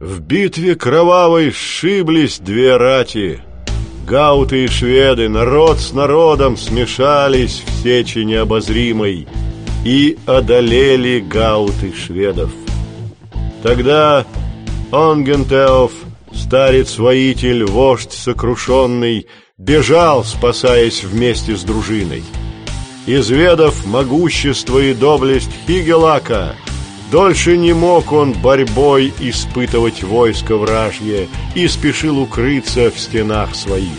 В битве кровавой сшиблись две рати. Гауты и шведы, народ с народом смешались в сече необозримой и одолели гауты шведов. Тогда Онгентеоф, старец-воитель, вождь сокрушенный, бежал, спасаясь вместе с дружиной. Изведав могущество и доблесть Хигелака, дольше не мог он борьбой испытывать войско вражье и спешил укрыться в стенах своих.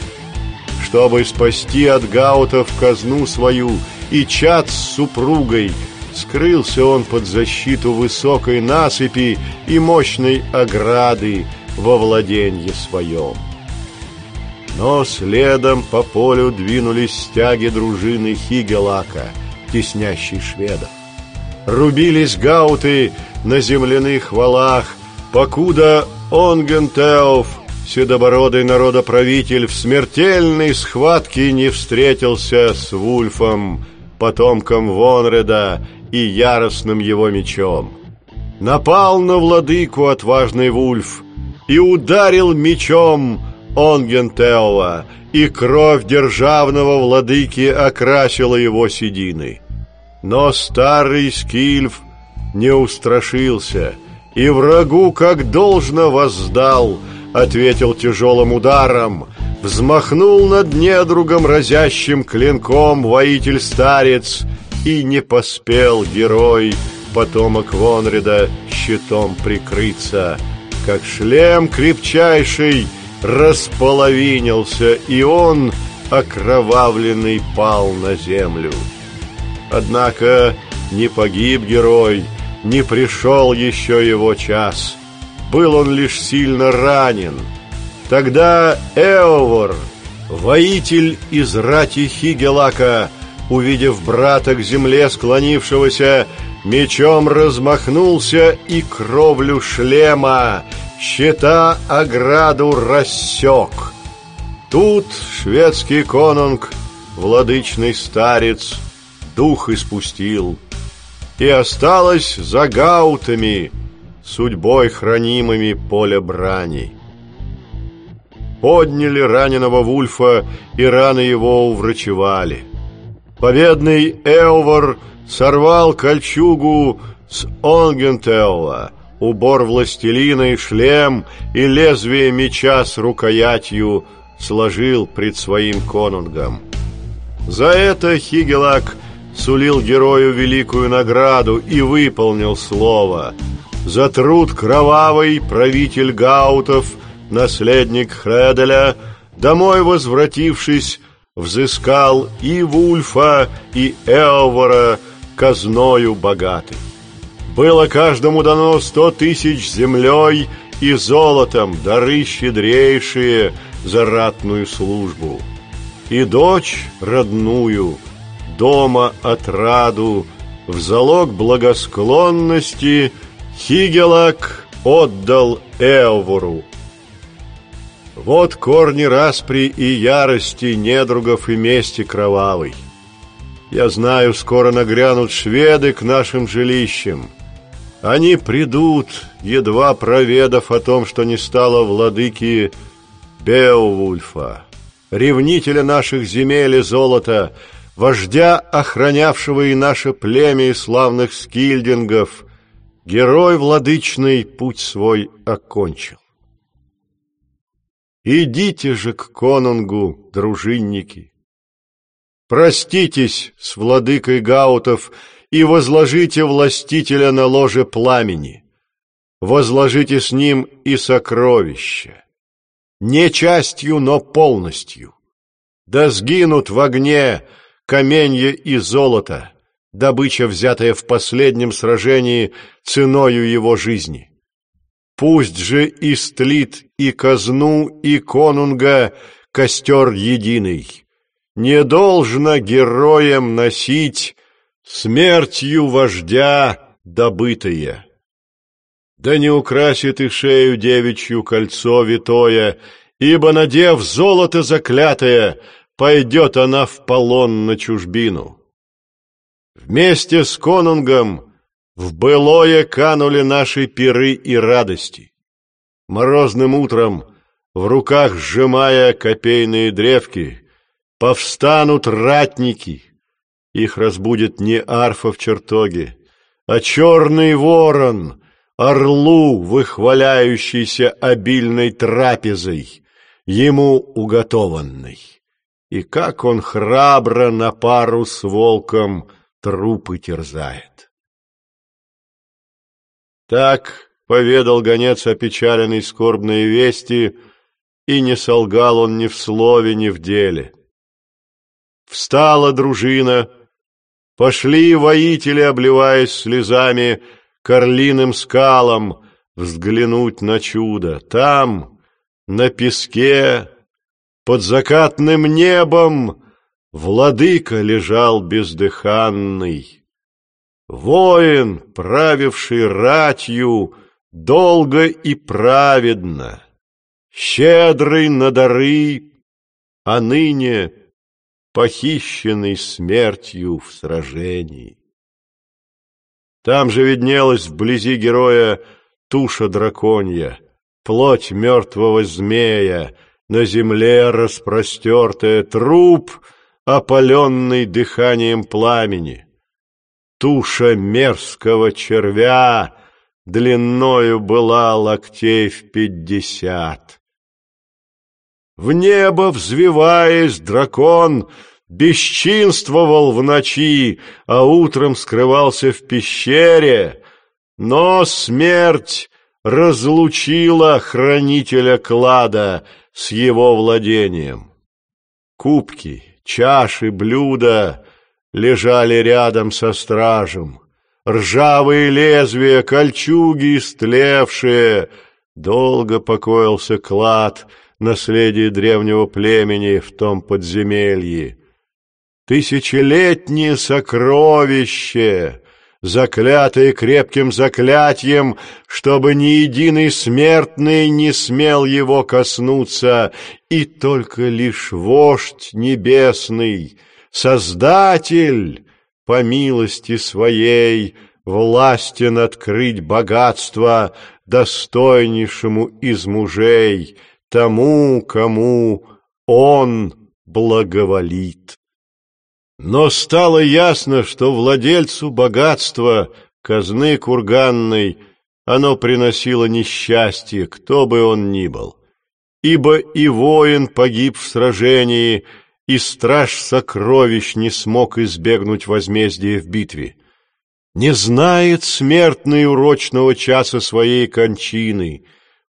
Чтобы спасти от гаутов казну свою и чад с супругой, скрылся он под защиту высокой насыпи и мощной ограды во владенье своем. Но следом по полю двинулись стяги дружины Хигелака, теснящей шведов. Рубились гауты на земляных валах, покуда Онгентеоф, седобородый народоправитель, в смертельной схватке не встретился с Вульфом, потомком Вонреда и яростным его мечом. Напал на владыку отважный Вульф и ударил мечом Онгентеова, и кровь державного владыки окрасила его седины. Но старый Скильф не устрашился и врагу как должно воздал, ответил тяжелым ударом, взмахнул над недругом разящим клинком воитель-старец, и не поспел герой, потомок Вонреда, щитом прикрыться, как шлем крепчайший — располовинился, и он, окровавленный, пал на землю. Однако не погиб герой, не пришел еще его час. Был он лишь сильно ранен. Тогда Эовор, воитель из рати Хигелака, увидев брата к земле склонившегося, мечом размахнулся и кровлю шлема, щита ограду рассек. Тут шведский конунг, владычный старец, дух испустил, и осталось за гаутами, судьбой хранимыми поле брани. Подняли раненого Вульфа, и раны его уврачевали. Победный Эовар сорвал кольчугу с Онгентеова, убор властелина и шлем, и лезвие меча с рукоятью сложил пред своим конунгом. За это Хигелак сулил герою великую награду и выполнил слово. За труд кровавый правитель Гаутов, наследник Хределя, домой возвратившись, взыскал и Вульфа, и Эовора казною богатый. Было каждому дано сто тысяч землей и золотом, дары щедрейшие за ратную службу. И дочь родную, дома отраду, в залог благосклонности Хигелак отдал Эовору. Вот корни распри и ярости недругов и мести кровавой. Я знаю, скоро нагрянут шведы к нашим жилищам. Они придут, едва проведав о том, что не стало владыки Беовульфа, ревнителя наших земель и золота, вождя, охранявшего и наше племя и славных скильдингов, герой владычный путь свой окончил. Идите же к конунгу, дружинники. Проститесь с владыкой Гаутов и возложите властителя на ложе пламени. Возложите с ним и сокровища. Не частью, но полностью. Да сгинут в огне каменье и золото, добыча, взятая в последнем сражении ценою его жизни. Пусть же истлит и казну, и конунга костер единый. Не должно героям носить смертью вождя добытые. Да не украсит и шею девичью кольцо витое, ибо, надев золото заклятое, пойдет она в полон на чужбину. Вместе с конунгом в былое канули наши пиры и радости. морозным утром, в руках сжимая копейные древки, повстанут ратники. Их разбудит не арфа в чертоге, а черный ворон, орлу, выхваляющийся обильной трапезой, ему уготованной. И как он храбро на пару с волком трупы терзает. Так поведал гонец опечаленный скорбные вести, и не солгал он ни в слове, ни в деле. Встала дружина, пошли воители, обливаясь слезами, к орлиным скалам взглянуть на чудо. Там, на песке, под закатным небом, владыка лежал бездыханный. Воин, правивший ратью, долго и праведно, щедрый на дары, а ныне похищенный смертью в сражении. Там же виднелась вблизи героя туша драконья, плоть мертвого змея, на земле распростертая труп, опаленный дыханием пламени. Туша мерзкого червя длиною была локтей в пятьдесят. В небо взвиваясь, дракон бесчинствовал в ночи, а утром скрывался в пещере, но смерть разлучила хранителя клада с его владением. Кубки, чаши, блюда лежали рядом со стражем, ржавые лезвия, кольчуги истлевшие. Долго покоился клад, наследие древнего племени в том подземелье. Тысячелетнее сокровище, заклятое крепким заклятием, чтобы ни единый смертный не смел его коснуться, и только лишь вождь небесный, Создатель, по милости своей, властен открыть богатство достойнейшему из мужей, тому, кому он благоволит. Но стало ясно, что владельцу богатства, казны курганной, оно приносило несчастье, кто бы он ни был. Ибо и воин погиб в сражении, и страж сокровищ не смог избегнуть возмездия в битве. Не знает смертный урочного часа своей кончины.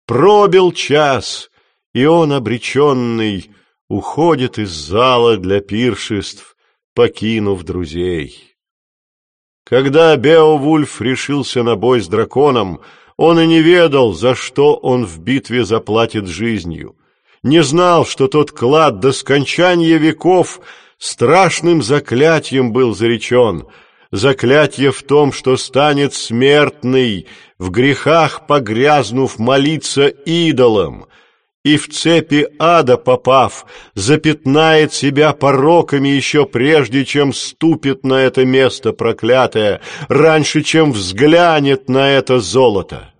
Пробил час, и он, обреченный, уходит из зала для пиршеств, покинув друзей. Когда Беовульф решился на бой с драконом, он и не ведал, за что он в битве заплатит жизнью не знал, что тот клад до скончания веков страшным заклятием был заречен. Заклятие в том, что станет смертный, в грехах погрязнув молиться идолам, и в цепи ада попав, запятнает себя пороками еще прежде, чем ступит на это место проклятое, раньше, чем взглянет на это золото.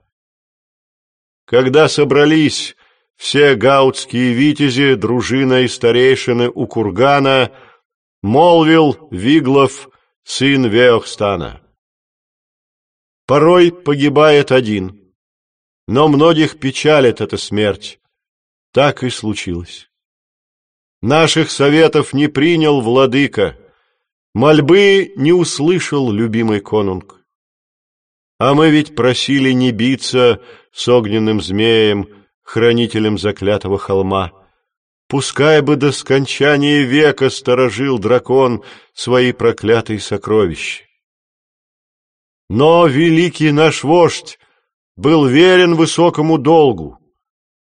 Когда собрались все гаутские витязи, дружина и старейшины у кургана, молвил Виглов, сын Веохстана. Порой погибает один, но многих печалит эта смерть. Так и случилось. Наших советов не принял владыка, мольбы не услышал любимый конунг. А мы ведь просили не биться с огненным змеем, хранителем заклятого холма. Пускай бы до скончания века сторожил дракон свои проклятые сокровища. Но великий наш вождь был верен высокому долгу.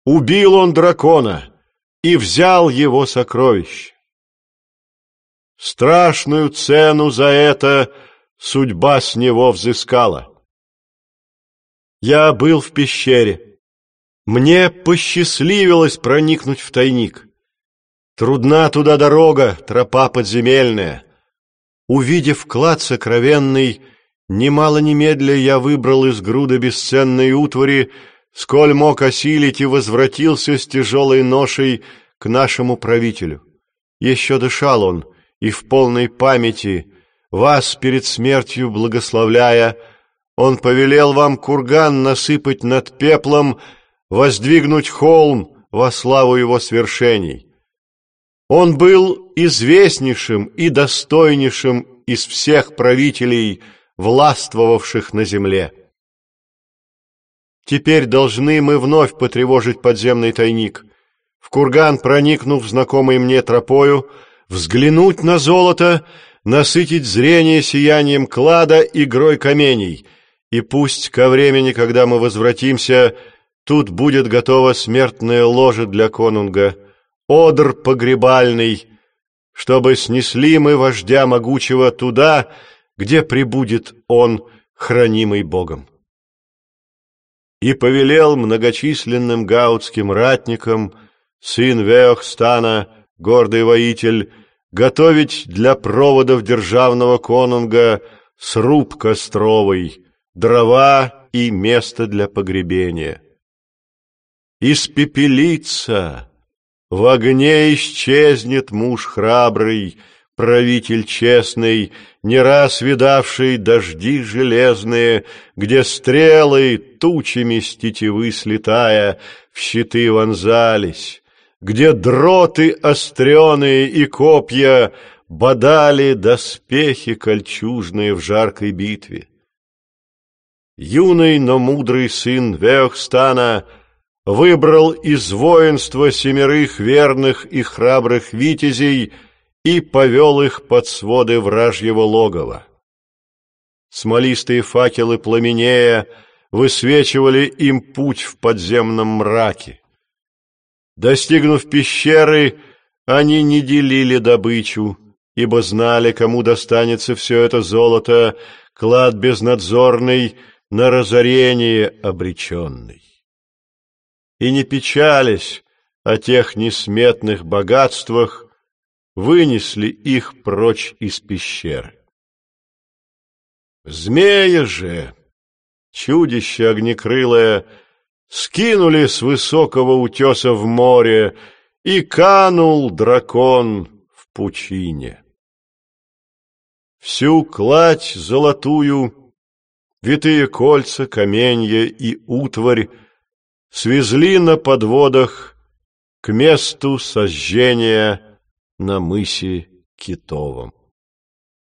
Убил он дракона и взял его сокровище. Страшную цену за это судьба с него взыскала. Я был в пещере. Мне посчастливилось проникнуть в тайник. Трудна туда дорога, тропа подземельная. Увидев клад сокровенный, немало немедля я выбрал из груды бесценной утвари сколь мог осилить и возвратился с тяжелой ношей к нашему правителю. Еще дышал он, и в полной памяти, вас перед смертью благословляя, он повелел вам курган насыпать над пеплом, воздвигнуть холм во славу его свершений. Он был известнейшим и достойнейшим из всех правителей, властвовавших на земле. Теперь должны мы вновь потревожить подземный тайник, в курган проникнув знакомой мне тропою, взглянуть на золото, насытить зрение сиянием клада игрой каменей, и пусть ко времени, когда мы возвратимся, тут будет готово смертное ложе для конунга, одр погребальный, чтобы снесли мы вождя могучего туда, где прибудет он, хранимый Богом. И повелел многочисленным гаутским ратникам, сын Веохстана, гордый воитель, готовить для проводов державного конунга сруб костровый, дрова и место для погребения. Испепелится, в огне исчезнет муж храбрый, правитель честный, не раз видавший дожди железные, где стрелы, тучами с тетивы слетая, в щиты вонзались, где дроты остреные и копья бодали доспехи кольчужные в жаркой битве. Юный, но мудрый сын Веохстана выбрал из воинства семерых верных и храбрых витязей и повел их под своды вражьего логова. Смолистые факелы пламенея высвечивали им путь в подземном мраке. Достигнув пещеры, они не делили добычу, ибо знали, кому достанется все это золото, клад безнадзорный, на разорение обреченный. И не печались о тех несметных богатствах, вынесли их прочь из пещеры. Змея же, чудище огнекрылое, скинули с высокого утеса в море, и канул дракон в пучине. Всю кладь золотую, витые кольца, каменья и утварь свезли на подводах к месту сожжения на мысе Китовом.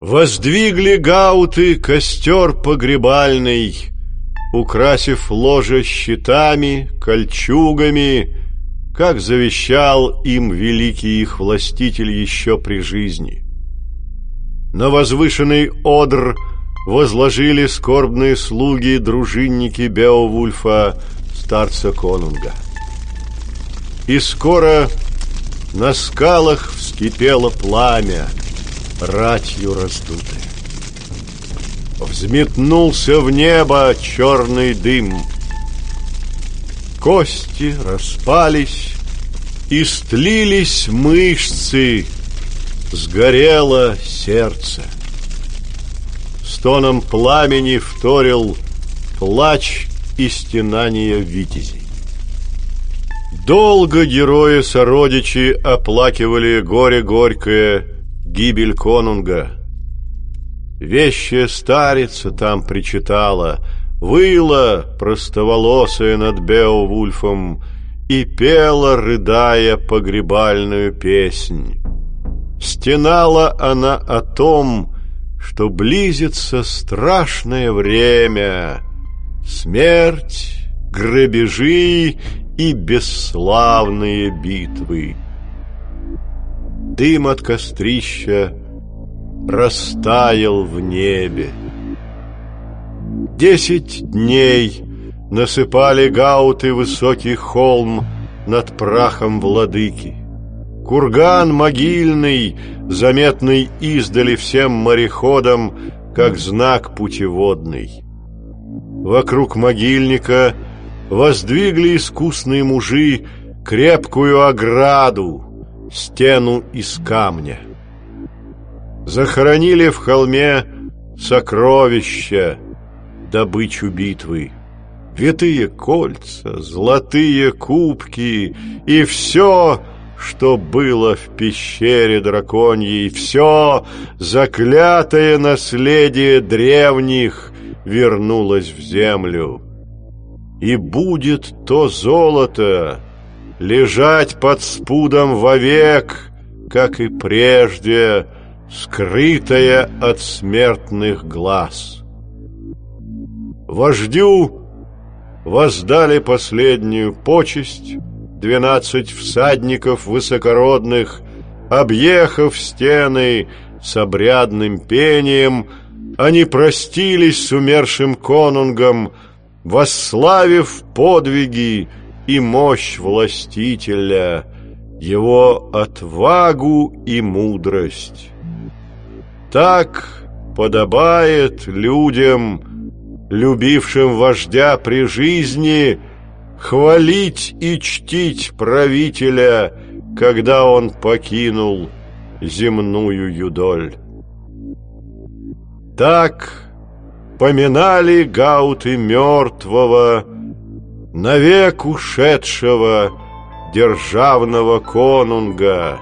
Воздвигли гауты костер погребальный — украсив ложе щитами, кольчугами, как завещал им великий их властитель еще при жизни. На возвышенный одр возложили скорбные слуги дружинники Беовульфа, старца Конунга. И скоро на скалах вскипело пламя, ратью раздутое. Взметнулся в небо черный дым. Кости распались, и стлились мышцы, сгорело сердце. Стоном пламени вторил плач и стенание витязей. Долго герои-сородичи оплакивали горе горькое, гибель конунга — Вещая старица там причитала, Выла простоволосая над Беовульфом И пела, рыдая, погребальную песнь. Стенала она о том, что близится страшное время, Смерть, грабежи и бесславные битвы. Дым от кострища растаял в небе. Десять дней насыпали гауты высокий холм над прахом владыки. Курган могильный, заметный издали всем мореходам, как знак путеводный. Вокруг могильника воздвигли искусные мужи крепкую ограду, стену из камня захоронили в холме сокровища, добычу битвы, витые кольца, золотые кубки и все, что было в пещере драконьей, все заклятое наследие древних вернулось в землю. И будет то золото лежать под спудом вовек, как и прежде, скрытое от смертных глаз. Вождю воздали последнюю почесть двенадцать всадников высокородных, объехав стены с обрядным пением, они простились с умершим конунгом, восславив подвиги и мощь властителя, его отвагу и мудрость. Так подобает людям, любившим вождя при жизни, хвалить и чтить правителя, когда он покинул земную юдоль. Так поминали гауты мертвого, навек ушедшего державного конунга,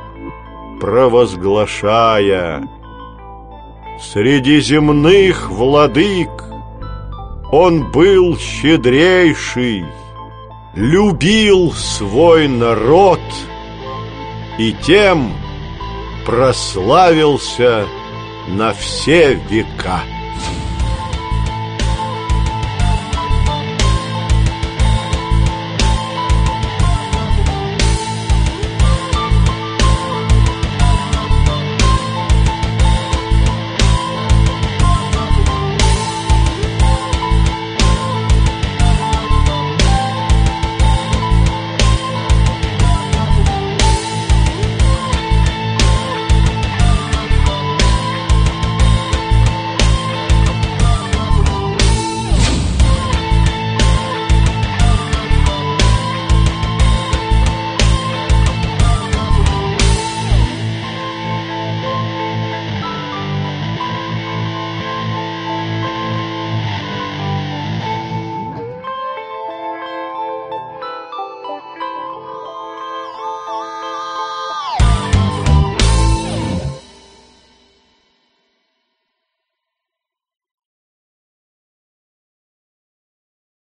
провозглашая Среди земных владык он был щедрейший, любил свой народ и тем прославился на все века.